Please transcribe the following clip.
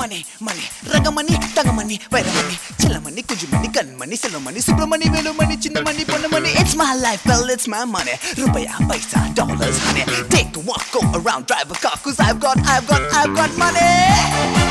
Money money ரகமணி Thangamani Vairamani Chellamani Kunjumani Kanmani Selvamani Subramani Velumani Chinnamani பொன்னமணி It's my life, well it's my money. ரூபாயா பைசா dollars honey. Take a walk, go around, drive a car Cause I've got, I've got, I've got money.